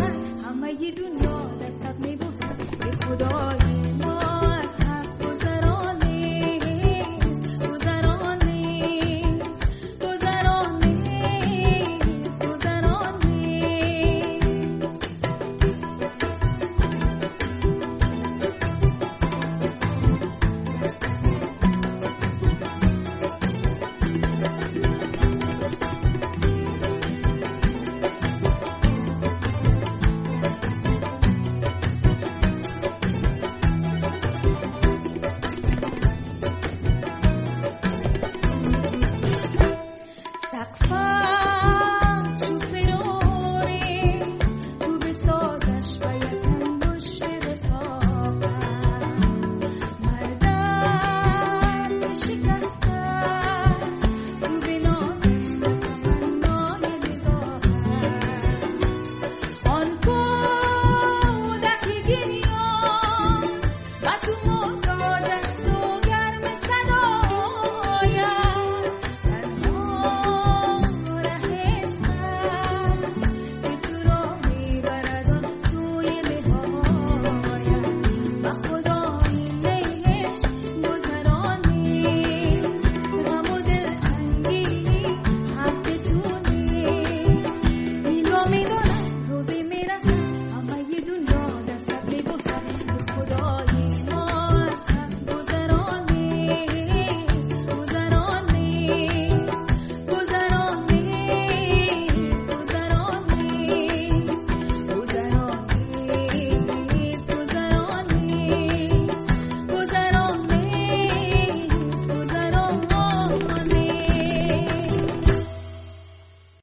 من همه دنیا دستت میبوسم. به خدای 약한